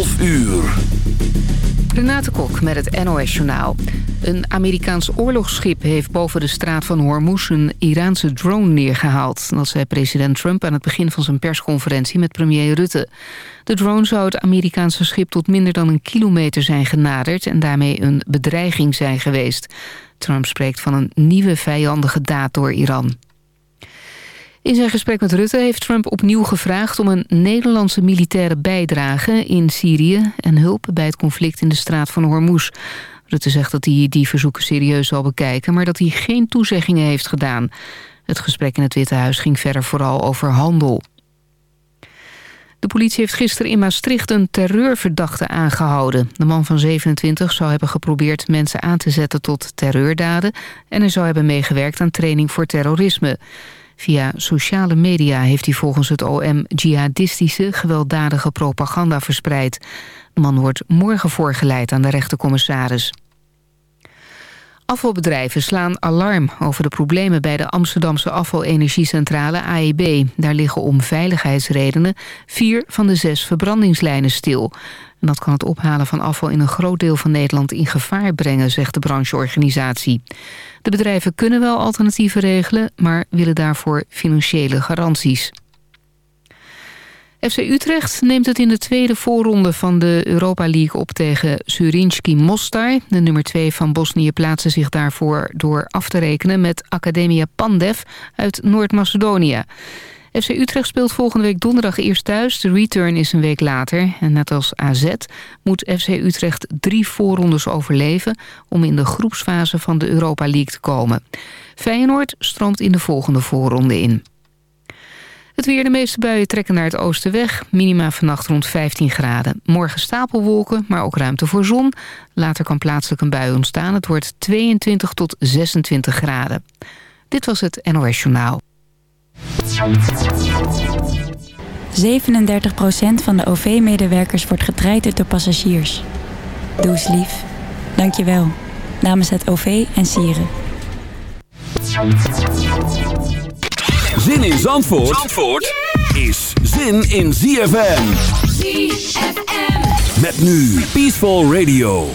12 uur. Renate Kok met het NOS Journaal. Een Amerikaans oorlogsschip heeft boven de straat van Hormuz... een Iraanse drone neergehaald. Dat zei president Trump aan het begin van zijn persconferentie met premier Rutte. De drone zou het Amerikaanse schip tot minder dan een kilometer zijn genaderd... en daarmee een bedreiging zijn geweest. Trump spreekt van een nieuwe vijandige daad door Iran. In zijn gesprek met Rutte heeft Trump opnieuw gevraagd... om een Nederlandse militaire bijdrage in Syrië... en hulp bij het conflict in de straat van Hormuz. Rutte zegt dat hij die verzoeken serieus zal bekijken... maar dat hij geen toezeggingen heeft gedaan. Het gesprek in het Witte Huis ging verder vooral over handel. De politie heeft gisteren in Maastricht een terreurverdachte aangehouden. De man van 27 zou hebben geprobeerd mensen aan te zetten tot terreurdaden... en hij zou hebben meegewerkt aan training voor terrorisme... Via sociale media heeft hij volgens het OM jihadistische, gewelddadige propaganda verspreid. Man wordt morgen voorgeleid aan de rechtercommissaris. Afvalbedrijven slaan alarm over de problemen bij de Amsterdamse afvalenergiecentrale AEB. Daar liggen om veiligheidsredenen vier van de zes verbrandingslijnen stil. En dat kan het ophalen van afval in een groot deel van Nederland in gevaar brengen, zegt de brancheorganisatie. De bedrijven kunnen wel alternatieven regelen, maar willen daarvoor financiële garanties. FC Utrecht neemt het in de tweede voorronde van de Europa League op tegen Surinski Mostar. De nummer 2 van Bosnië plaatste zich daarvoor door af te rekenen met Academia Pandev uit Noord-Macedonië. FC Utrecht speelt volgende week donderdag eerst thuis. De return is een week later. En net als AZ moet FC Utrecht drie voorrondes overleven... om in de groepsfase van de Europa League te komen. Feyenoord stroomt in de volgende voorronde in. Het weer, de meeste buien trekken naar het oosten weg. Minima vannacht rond 15 graden. Morgen stapelwolken, maar ook ruimte voor zon. Later kan plaatselijk een bui ontstaan. Het wordt 22 tot 26 graden. Dit was het NOS Journaal. 37% van de OV-medewerkers wordt getraind door passagiers. Doe eens lief. Dank je wel. Namens het OV en Sieren. Zin in Zandvoort, Zandvoort is zin in ZFM. ZFM. Met nu Peaceful Radio.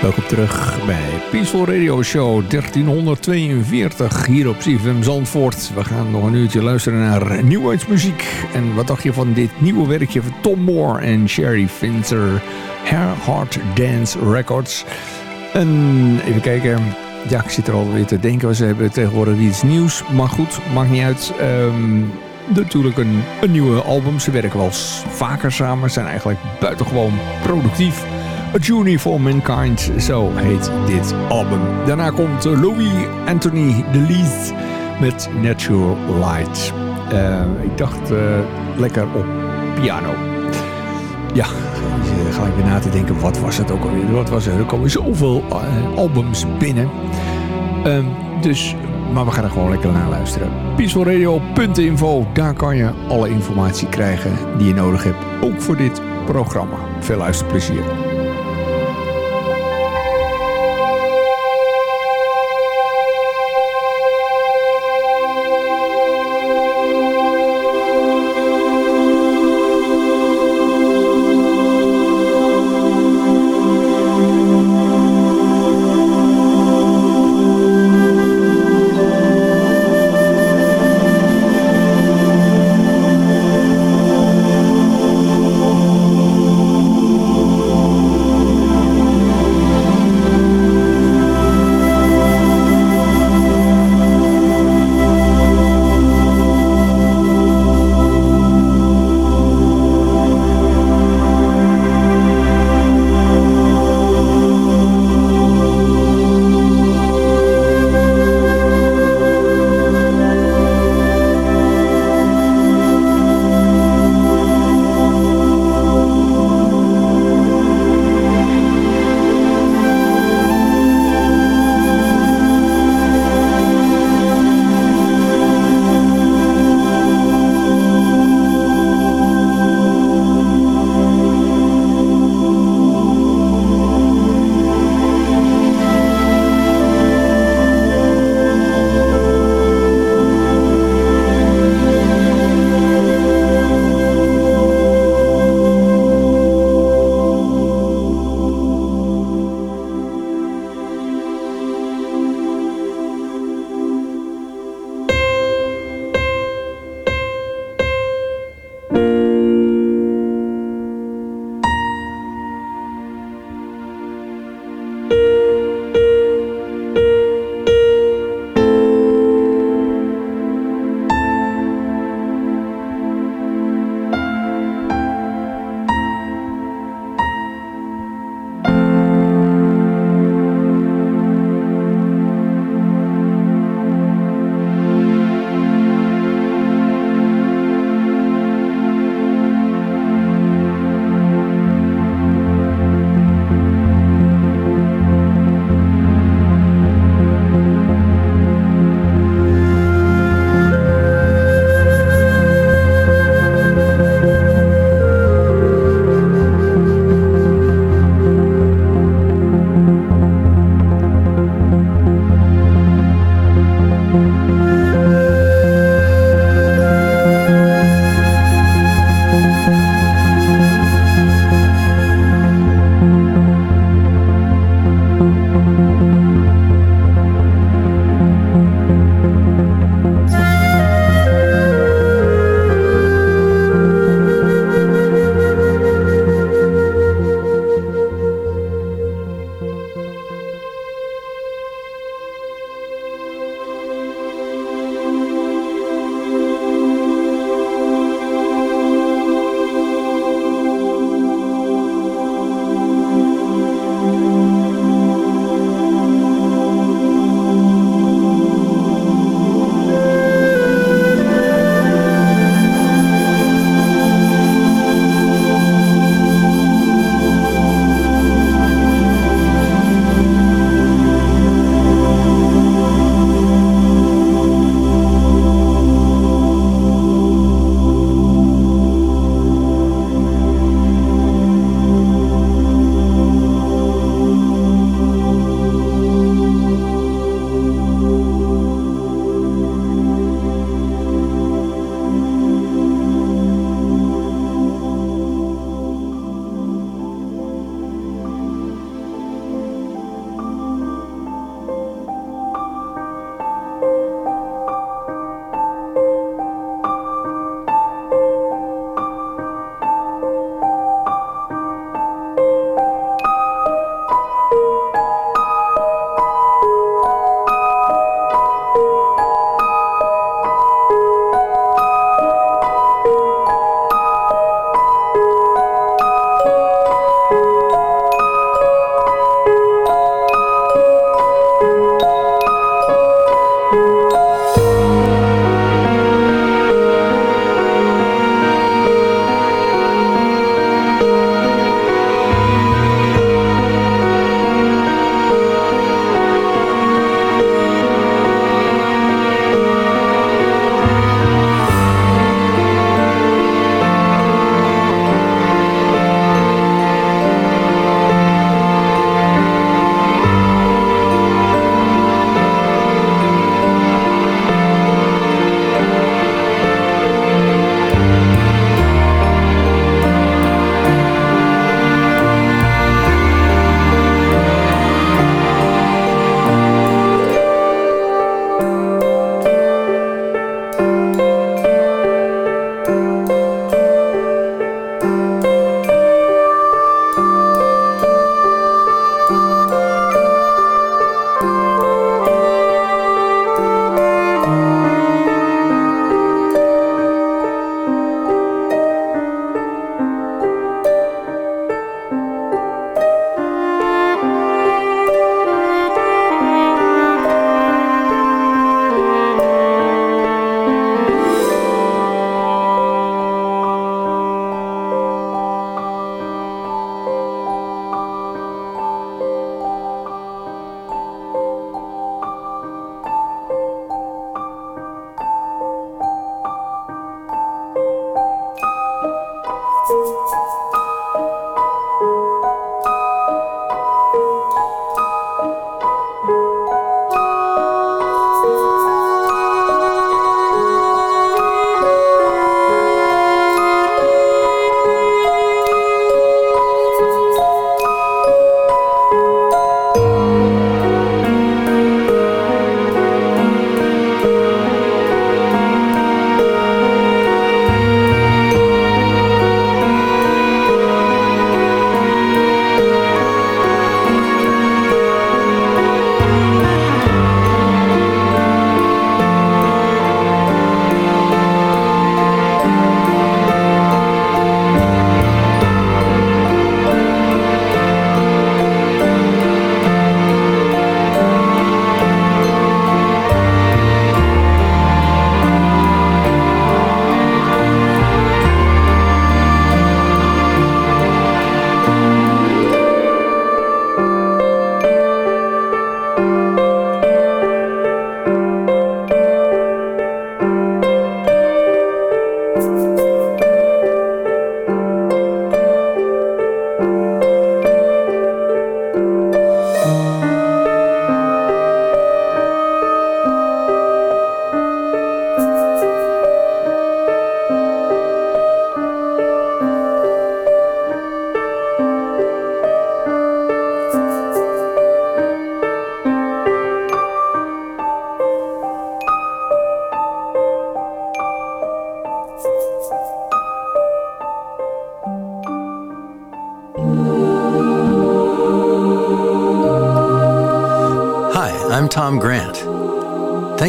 Welkom terug bij Peaceful Radio Show 1342 hier op CFM Zandvoort. We gaan nog een uurtje luisteren naar nieuwheidsmuziek. En wat dacht je van dit nieuwe werkje van Tom Moore en Sherry Finzer, Hair Heart Dance Records. En even kijken, ja ik zit er alweer te denken, ze hebben tegenwoordig iets nieuws. Maar goed, maakt niet uit. Ehm, natuurlijk een, een nieuwe album. Ze werken wel vaker samen, zijn eigenlijk buitengewoon productief. A Journey for Mankind, zo heet dit album. Daarna komt Louis Anthony DeLees met Natural Light. Uh, ik dacht uh, lekker op piano. Ja, dus, ga ik weer na te denken, wat was het ook alweer? Wat was het? Er komen zoveel albums binnen. Ehm, dus, maar we gaan er gewoon lekker naar luisteren. Peacefulradio.info, daar kan je alle informatie krijgen die je nodig hebt. Ook voor dit programma. Veel luisterplezier.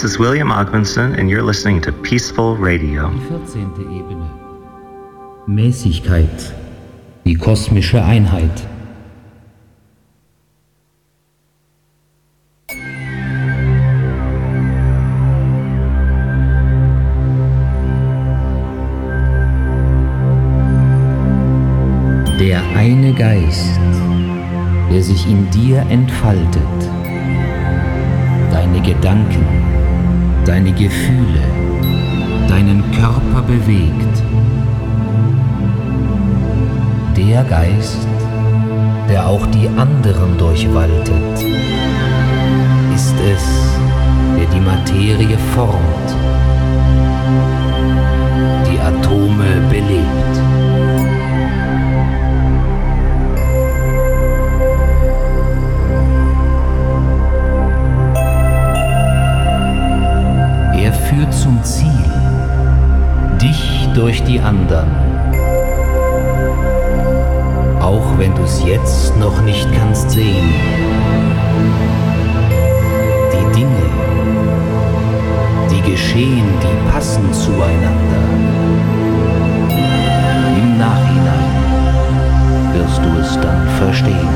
This is William Ogmanson, and you're listening to Peaceful Radio. Die 14. Ebene. Mäßigkeit. Die kosmische Einheit. Der eine Geist, der sich in dir entfaltet. Deine Gedanken, deine Gefühle, deinen Körper bewegt. Der Geist, der auch die anderen durchwaltet, ist es, der die Materie formt, die Atome belebt. Durch die anderen. Auch wenn du es jetzt noch nicht kannst sehen. Die Dinge, die geschehen, die passen zueinander. Im Nachhinein wirst du es dann verstehen.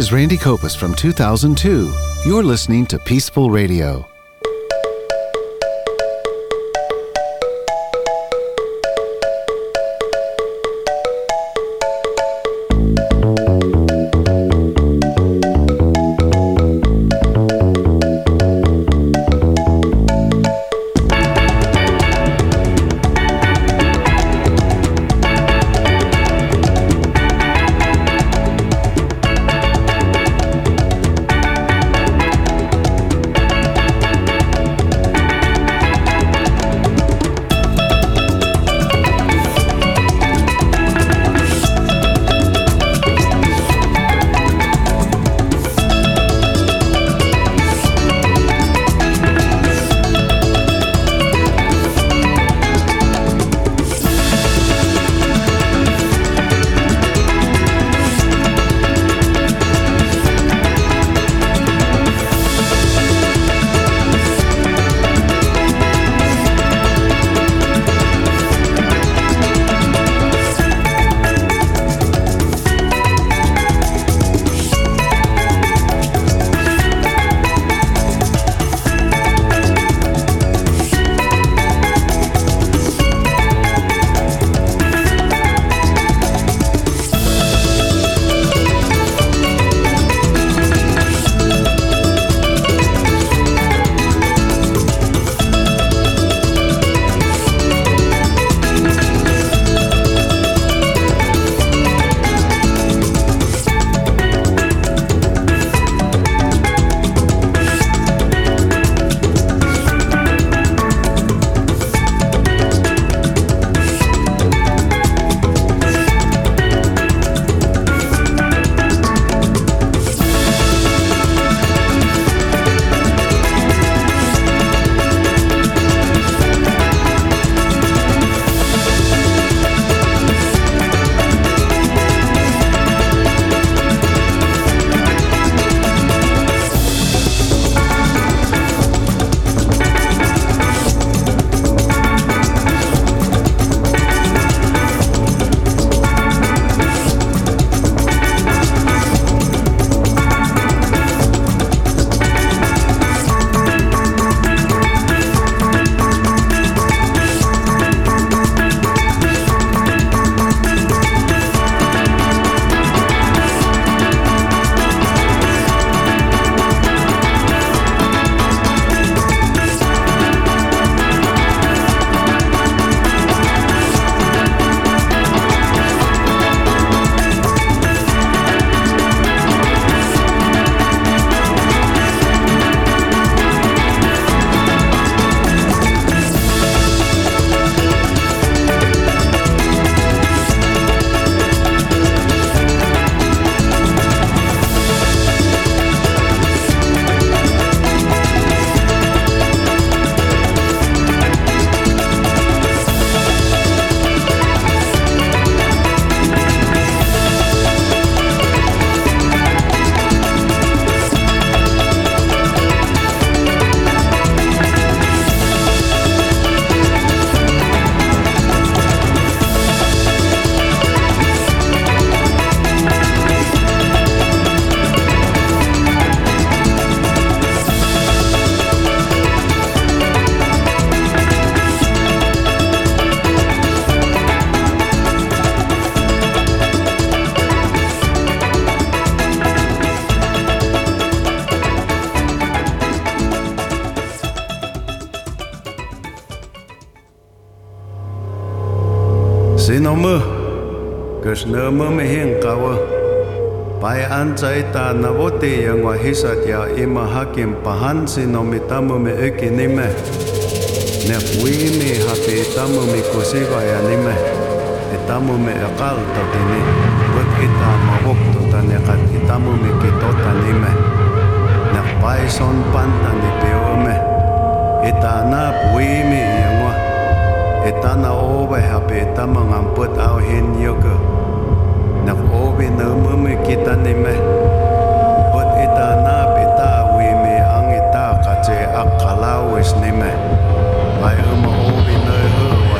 Is Randy Kopus from 2002. You're listening to Peaceful Radio. nơ mơ mê hiên cao bài an chạy ta na vô tì ya ngoài hi sát ya ima hakim pahan si no mi ta mơ mê eki ni mê. Nè quý mi hạ tì ta mơ mê cô si gọi ya ni mê. E ta mơ mê e cao tàu tì ni. Bất hi ta mà hốc tàu ta nè cắt hi ta mơ mê kì tốt ta ni mê. Nè bài son pan ta ni bèo mê. E ta na quý mi ya ngoa. E ta na ô bài hạ bê ta mơ ngam bớt ao hin yêu cơ. na obi na mumi kita ni me but ita na pita we me ang ita kache akalau is ni me ai ma obi na hu